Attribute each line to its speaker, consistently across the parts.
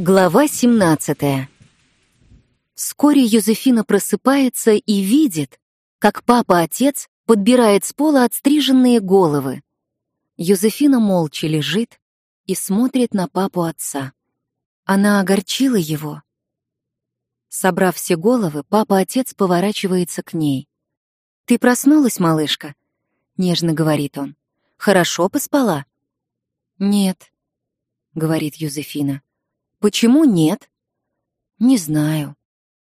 Speaker 1: Глава 17 Вскоре Юзефина просыпается и видит, как папа-отец подбирает с пола отстриженные головы. Юзефина молча лежит и смотрит на папу отца. Она огорчила его. Собрав все головы, папа-отец поворачивается к ней. «Ты проснулась, малышка?» — нежно говорит он. «Хорошо поспала?» «Нет», — говорит Юзефина. Почему нет? Не знаю.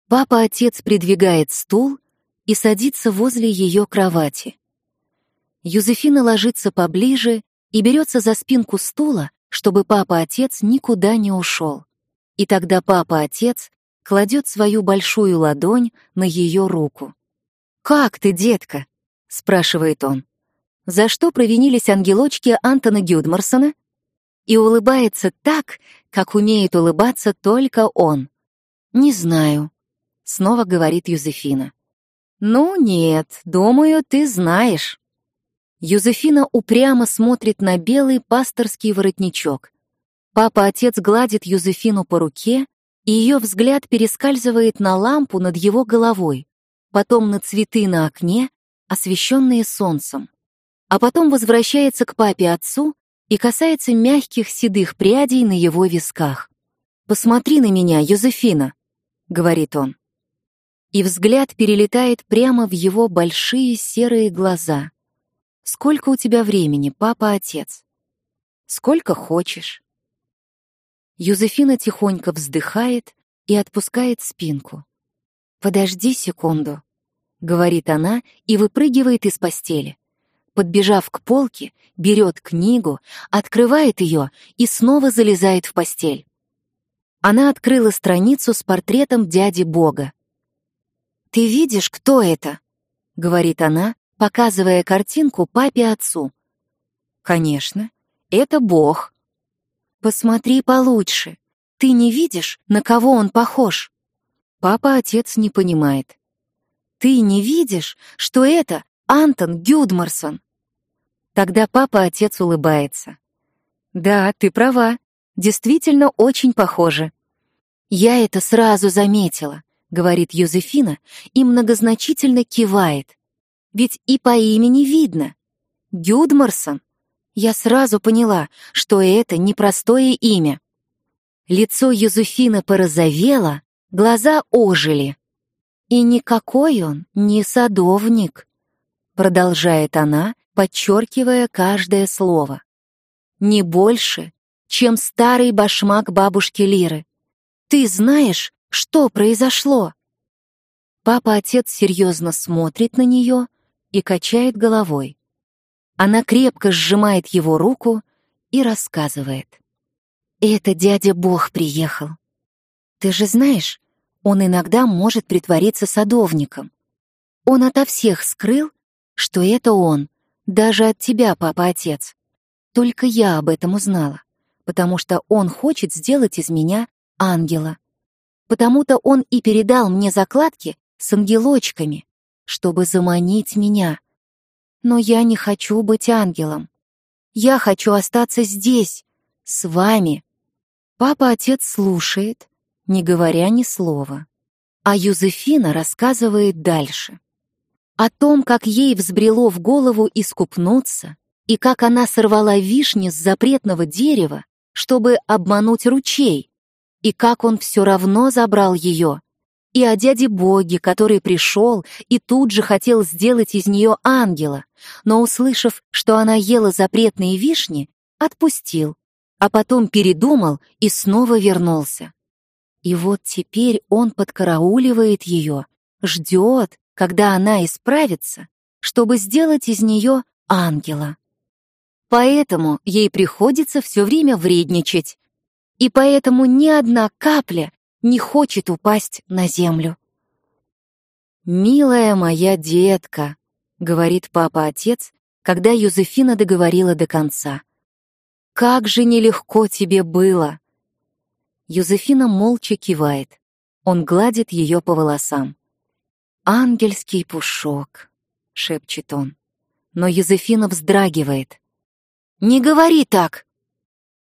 Speaker 1: Папа-отец придвигает стул и садится возле ее кровати. Юзефина ложится поближе и берется за спинку стула, чтобы папа-отец никуда не ушел. И тогда папа-отец кладет свою большую ладонь на ее руку. «Как ты, детка?» — спрашивает он. «За что провинились ангелочки Антона Гюдмарсона?» И улыбается так, как умеет улыбаться только он. «Не знаю», — снова говорит Юзефина. «Ну нет, думаю, ты знаешь». Юзефина упрямо смотрит на белый пасторский воротничок. Папа-отец гладит Юзефину по руке, и ее взгляд перескальзывает на лампу над его головой, потом на цветы на окне, освещенные солнцем. А потом возвращается к папе-отцу и касается мягких седых прядей на его висках. «Посмотри на меня, Юзефина», — говорит он. И взгляд перелетает прямо в его большие серые глаза. «Сколько у тебя времени, папа-отец?» «Сколько хочешь». Юзефина тихонько вздыхает и отпускает спинку. «Подожди секунду», — говорит она и выпрыгивает из постели подбежав к полке, берет книгу, открывает ее и снова залезает в постель. Она открыла страницу с портретом дяди Бога. «Ты видишь, кто это?» — говорит она, показывая картинку папе-отцу. «Конечно, это Бог». «Посмотри получше. Ты не видишь, на кого он похож?» Папа-отец не понимает. «Ты не видишь, что это Антон Гюдмарсон?» Тогда папа-отец улыбается. «Да, ты права. Действительно очень похоже». «Я это сразу заметила», — говорит Юзефина и многозначительно кивает. «Ведь и по имени видно. Гюдмарсон. Я сразу поняла, что это непростое имя». Лицо Юзефина порозовело, глаза ожили. «И никакой он не садовник», — продолжает она, подчеркивая каждое слово. «Не больше, чем старый башмак бабушки Лиры. Ты знаешь, что произошло?» Папа-отец серьезно смотрит на нее и качает головой. Она крепко сжимает его руку и рассказывает. «Это дядя Бог приехал. Ты же знаешь, он иногда может притвориться садовником. Он ото всех скрыл, что это он, даже от тебя, папа-отец. Только я об этом узнала, потому что он хочет сделать из меня ангела. Потому-то он и передал мне закладки с ангелочками, чтобы заманить меня. Но я не хочу быть ангелом. Я хочу остаться здесь, с вами. Папа-отец слушает, не говоря ни слова. А Юзефина рассказывает дальше о том, как ей взбрело в голову искупнуться, и как она сорвала вишни с запретного дерева, чтобы обмануть ручей, и как он все равно забрал ее, и о дяде Боге, который пришел и тут же хотел сделать из нее ангела, но, услышав, что она ела запретные вишни, отпустил, а потом передумал и снова вернулся. И вот теперь он подкарауливает ее, ждет, когда она исправится, чтобы сделать из нее ангела. Поэтому ей приходится все время вредничать, и поэтому ни одна капля не хочет упасть на землю. «Милая моя детка», — говорит папа-отец, когда Юзефина договорила до конца. «Как же нелегко тебе было!» Юзефина молча кивает. Он гладит ее по волосам. «Ангельский пушок», — шепчет он. Но Юзефина вздрагивает. «Не говори так!»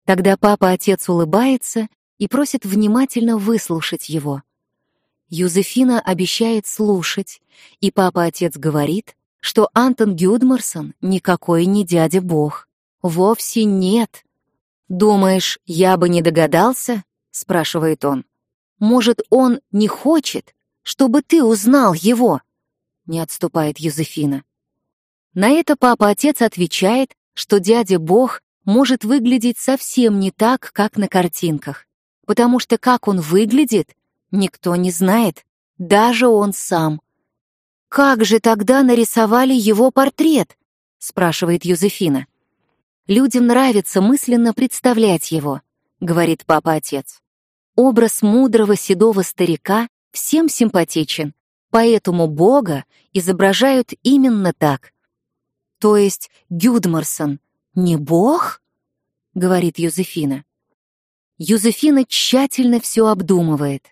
Speaker 1: Тогда папа-отец улыбается и просит внимательно выслушать его. Юзефина обещает слушать, и папа-отец говорит, что Антон Гюдмарсон никакой не дядя-бог. Вовсе нет. «Думаешь, я бы не догадался?» — спрашивает он. «Может, он не хочет, чтобы ты узнал его?» Не отступает Юзефина. На это папа-отец отвечает, что дядя-бог может выглядеть совсем не так, как на картинках, потому что как он выглядит, Никто не знает, даже он сам. «Как же тогда нарисовали его портрет?» — спрашивает Юзефина. «Людям нравится мысленно представлять его», — говорит папа-отец. Образ мудрого седого старика всем симпатичен, поэтому Бога изображают именно так. То есть Гюдмарсон не Бог? — говорит Юзефина. Юзефина тщательно все обдумывает.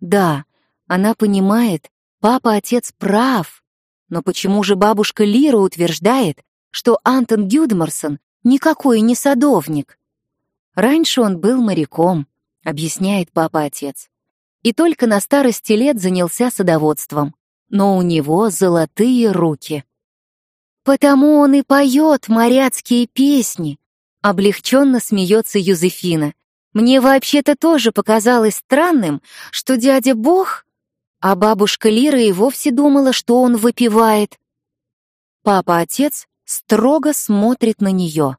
Speaker 1: Да, она понимает, папа-отец прав. Но почему же бабушка Лира утверждает, что Антон Гюдмарсон никакой не садовник? Раньше он был моряком, объясняет папа-отец. И только на старости лет занялся садоводством. Но у него золотые руки. Потому он и поет моряцкие песни, облегченно смеется Юзефина, мне вообще-то тоже показалось странным, что дядя Бог, а бабушка Лира и вовсе думала, что он выпивает. Папа-отец строго смотрит на нее.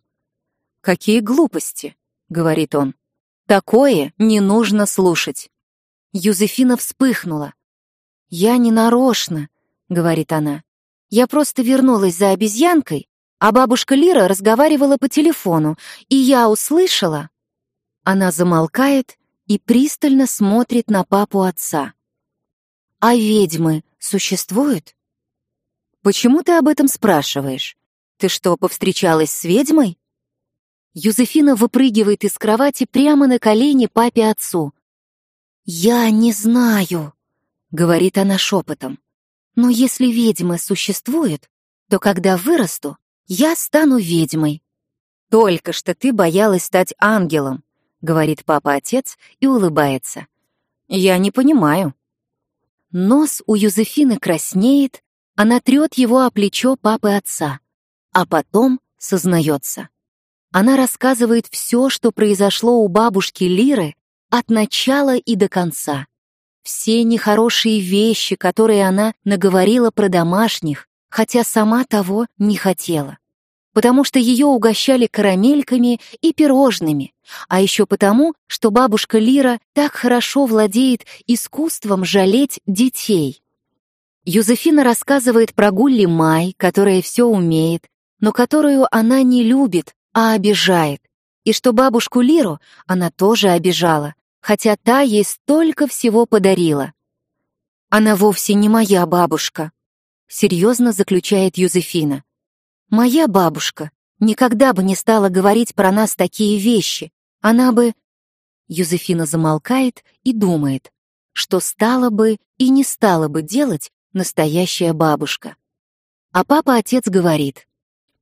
Speaker 1: «Какие глупости!» — говорит он. «Такое не нужно слушать». Юзефина вспыхнула. «Я не нарочно», — говорит она. «Я просто вернулась за обезьянкой, а бабушка Лира разговаривала по телефону, и я услышала...» Она замолкает и пристально смотрит на папу отца. «А ведьмы существуют?» «Почему ты об этом спрашиваешь? Ты что, повстречалась с ведьмой?» Юзефина выпрыгивает из кровати прямо на колени папе-отцу. «Я не знаю», — говорит она шепотом. «Но если ведьмы существуют, то когда вырасту, я стану ведьмой». «Только что ты боялась стать ангелом», — говорит папа-отец и улыбается. «Я не понимаю». Нос у Юзефины краснеет, она трет его о плечо папы-отца, а потом сознается. Она рассказывает все, что произошло у бабушки Лиры от начала и до конца. Все нехорошие вещи, которые она наговорила про домашних, хотя сама того не хотела потому что ее угощали карамельками и пирожными, а еще потому, что бабушка Лира так хорошо владеет искусством жалеть детей. Юзефина рассказывает про Гулли Май, которая все умеет, но которую она не любит, а обижает, и что бабушку Лиру она тоже обижала, хотя та ей столько всего подарила. «Она вовсе не моя бабушка», — серьезно заключает Юзефина. Моя бабушка никогда бы не стала говорить про нас такие вещи. Она бы... Юзефина замолкает и думает, что стала бы и не стала бы делать настоящая бабушка. А папа-отец говорит,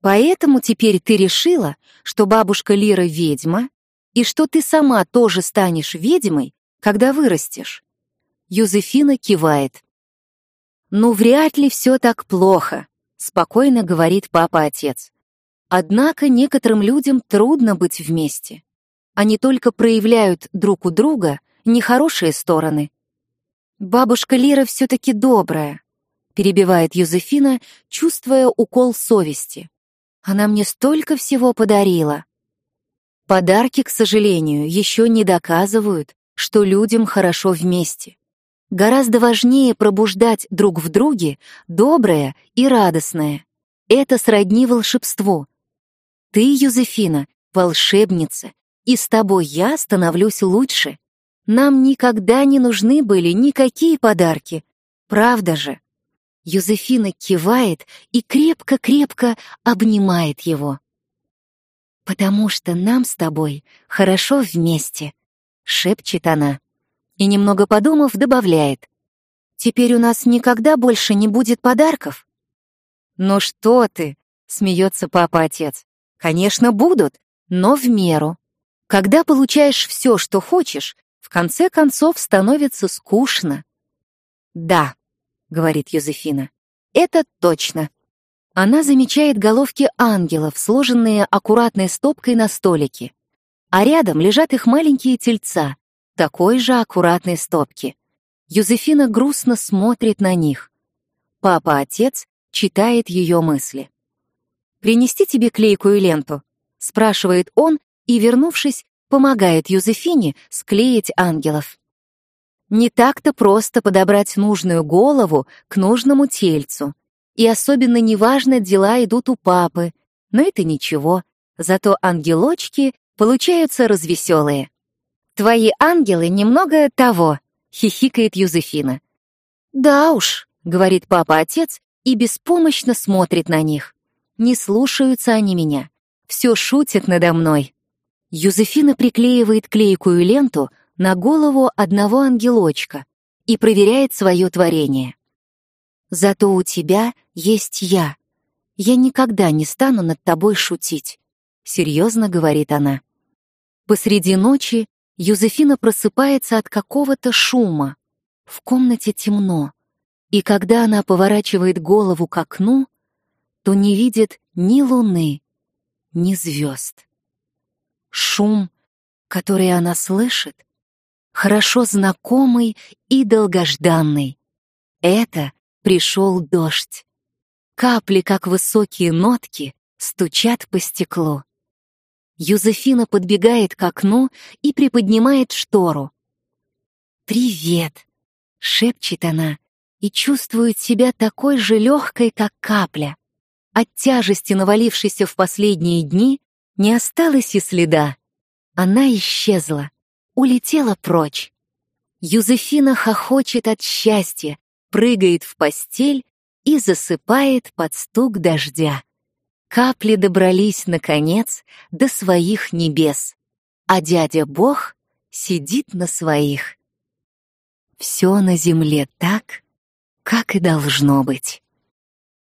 Speaker 1: «Поэтому теперь ты решила, что бабушка Лира ведьма, и что ты сама тоже станешь ведьмой, когда вырастешь?» Юзефина кивает. «Ну, вряд ли все так плохо спокойно говорит папа-отец. Однако некоторым людям трудно быть вместе. Они только проявляют друг у друга нехорошие стороны. «Бабушка Лира все-таки добрая», — перебивает Юзефина, чувствуя укол совести. «Она мне столько всего подарила». Подарки, к сожалению, еще не доказывают, что людям хорошо вместе. Гораздо важнее пробуждать друг в друге доброе и радостное. Это сродни волшебству. Ты, Юзефина, волшебница, и с тобой я становлюсь лучше. Нам никогда не нужны были никакие подарки. Правда же? Юзефина кивает и крепко-крепко обнимает его. «Потому что нам с тобой хорошо вместе», — шепчет она и, немного подумав, добавляет. «Теперь у нас никогда больше не будет подарков?» «Ну что ты?» — смеется папа-отец. «Конечно, будут, но в меру. Когда получаешь все, что хочешь, в конце концов становится скучно. «Да», — говорит Юзефина, — «это точно». Она замечает головки ангелов, сложенные аккуратной стопкой на столике. А рядом лежат их маленькие тельца, такой же аккуратной стопки. Юзефина грустно смотрит на них. Папа-отец читает ее мысли. «Принести тебе клейкую ленту?» — спрашивает он и, вернувшись, помогает Юзефине склеить ангелов. Не так-то просто подобрать нужную голову к нужному тельцу. И особенно неважно, дела идут у папы. Но это ничего, зато ангелочки получаются развеселые. «Твои ангелы немного того», — хихикает Юзефина. «Да уж», — говорит папа-отец и беспомощно смотрит на них. Не слушаются они меня. Все шутят надо мной. Юзефина приклеивает клейкую ленту на голову одного ангелочка и проверяет свое творение. «Зато у тебя есть я. Я никогда не стану над тобой шутить», — серьезно говорит она. Посреди ночи Юзефина просыпается от какого-то шума. В комнате темно, и когда она поворачивает голову к окну, то не видит ни луны, ни звезд. Шум, который она слышит, хорошо знакомый и долгожданный. Это пришел дождь. Капли, как высокие нотки, стучат по стеклу. Юзефина подбегает к окну и приподнимает штору. «Привет!» — шепчет она и чувствует себя такой же легкой, как капля. От тяжести, навалившейся в последние дни, не осталось и следа. Она исчезла, улетела прочь. Юзефина хохочет от счастья, прыгает в постель и засыпает под стук дождя. Капли добрались, наконец, до своих небес, а дядя Бог сидит на своих. Все на земле так, как и должно быть.